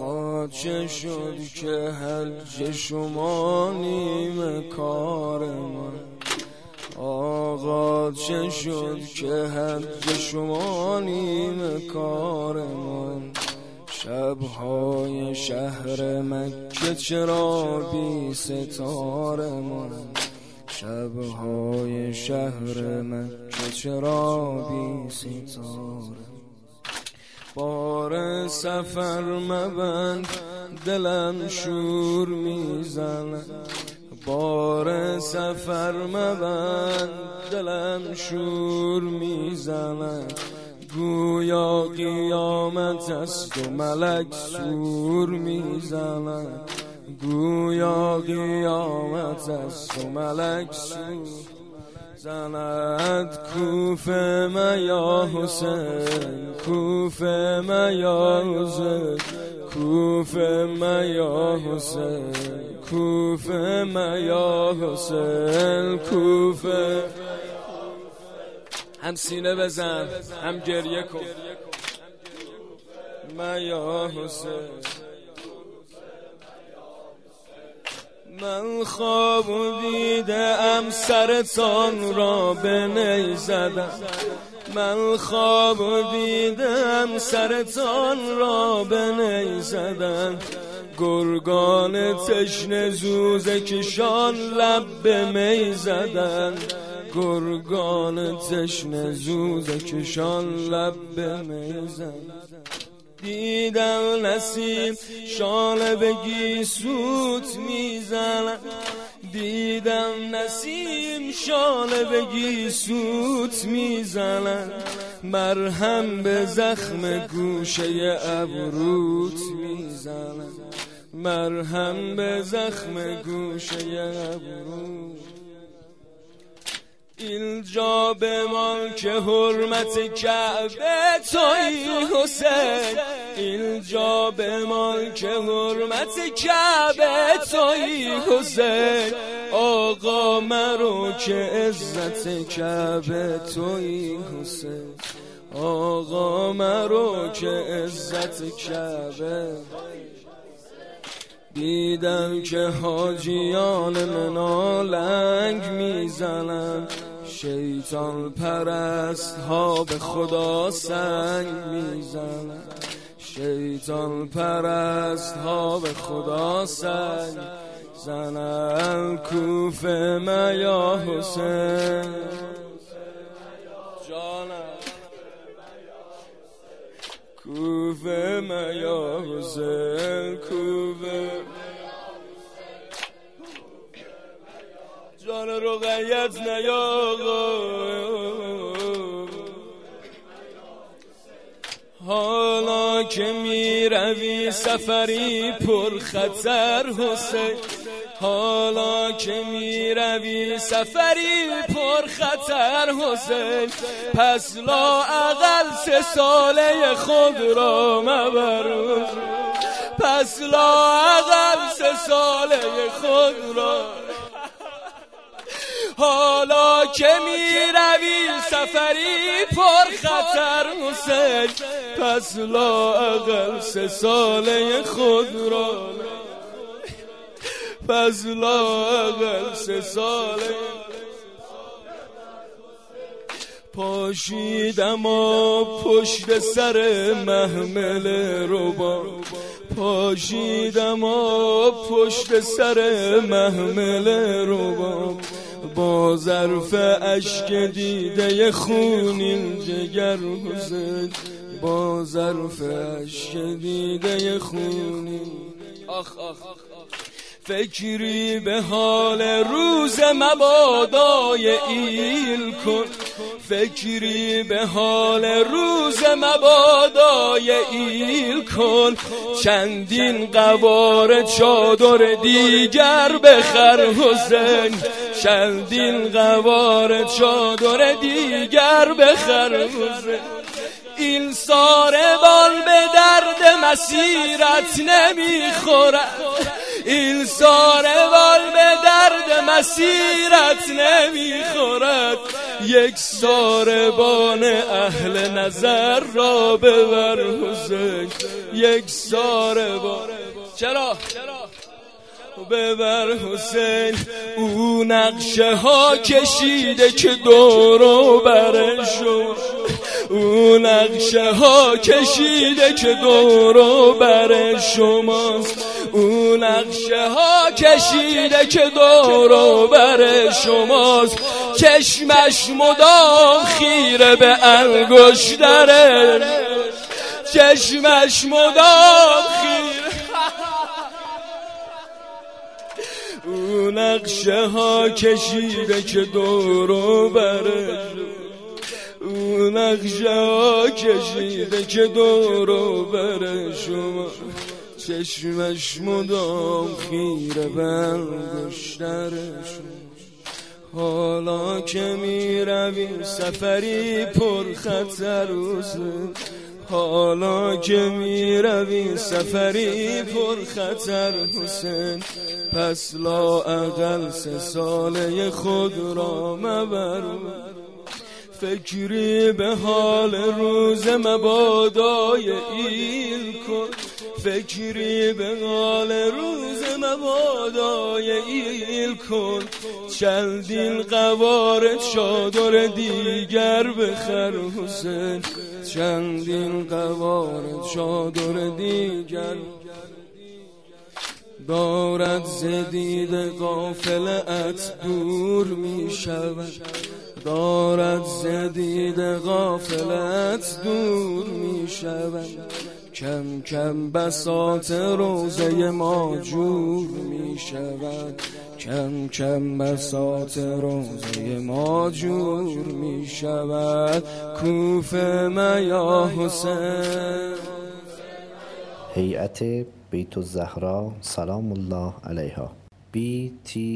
آقا چه شد که حج شما نیمه کار من. آقا چه شد که حج شما نیمه کار من. شبهای شهر مکه چرا بی ستار من؟ شبهای شهر مکه چرا بی ستاره بار سفر مبند دلم شور می‌زنه. بار سفر مبند دلم شور می‌زنه. گویا قیامت است و ملک سور می‌زنه. گویا قیامت است و ملک سور زند کوفه ما یا حسین کوفه ما یا حسین کوفه ما یا حسین کوفه ما یا حسین کوفه هم سینه بزن هم گریه کن. ما یا حسین. من خواب دیدم سرتان را به زدم. من خواب دیدم سرتان را به زدم. گرگان تشن زوزه کشان لب به می زدن. گرگان تشن زوزه کشان لب به می زدن. دیدم نسیم شانه بگی سوت می‌زنم. دیدم نسیم شانه بگی سوت می‌زنم. مرهم به زخم گوشه ابروت می‌زنم. مرهم به زخم گوشه ابروت اینجا بمان که حرمت کعبه توی حسین. اینجا بمان که حرمت کعبه توی حسین. آقا مرو که عزت کعبه توی حسین. آقا مرو که عزت کعبه. دیدم که حاجیان منالنگ می‌زنن. شیطان پرست ها به خدا سنگ می‌زنن. شیطان پرست ها به خدا سنگ زنن کوفه ما یا حسین. جانم. کوفه ما یا حسین. کوفه جان رقیت نیا حالا که می سفری پر خطر حسین. حالا که می سفری پر خطر حسین. پس لا اقل سه ساله خود را مبر پس لا اقل سه ساله خود را حالا که می روی سفری پر خطر حسین پس لا اقل سه ساله خود را. پس لاغل سه ساله. پاشیدم و پشت سر محمل روبا پاشیدم و پشت سر محمل روبا با ظرف اشک دیده خونین جگر حسین. با ظرف اشک دیده خونین آخ آخ. فکری به حال روز مبادای ایل کن. فکری به حال روز مبادای ایل کن. چندین قوار چادر دیگر بخر حسین. چندین قوار چادر دیگر بخر حسین. این ساربان به درد مسیرت نمی‌خورد این ساروال به درد مسیرت نمی‌خورد یک ساربان اهل نظر را ببر حسین. یک ساربان چرا؟ ببر حسین. او نقشه ها کشیده که دورو برشون او نقشه ها کشیده که دورو بر شماست. او نقشه ها کشیده که دورو بر شماست. چشمش مدام خیره به انگشتره چشمش مدام خیره. او نقشه ها کشیده که دورو بره او نقشه ها کشیده که دورو بره شما چشمش مدام خیره شما حالا که می روی سفری پر خطر حالا که می روی سفری پر خطر حسین پس لا اقل سه ساله خود را مبر فکری به حال روز مبادای ایل کن. فکری به حال روز مبادای ایل کن. چندین قوارت شادر دیگر بخر حسین. چندین قوارت شادر دیگر. دارد زدید ات دور می شود دارد زدید غافلت دور می شود کم کم بسات روزه ما جور می شود کم کم بسات روزه ما جور می شود کوفه یا حسین. هیئت بیت الزهرا سلام الله علیها. Btzs.ir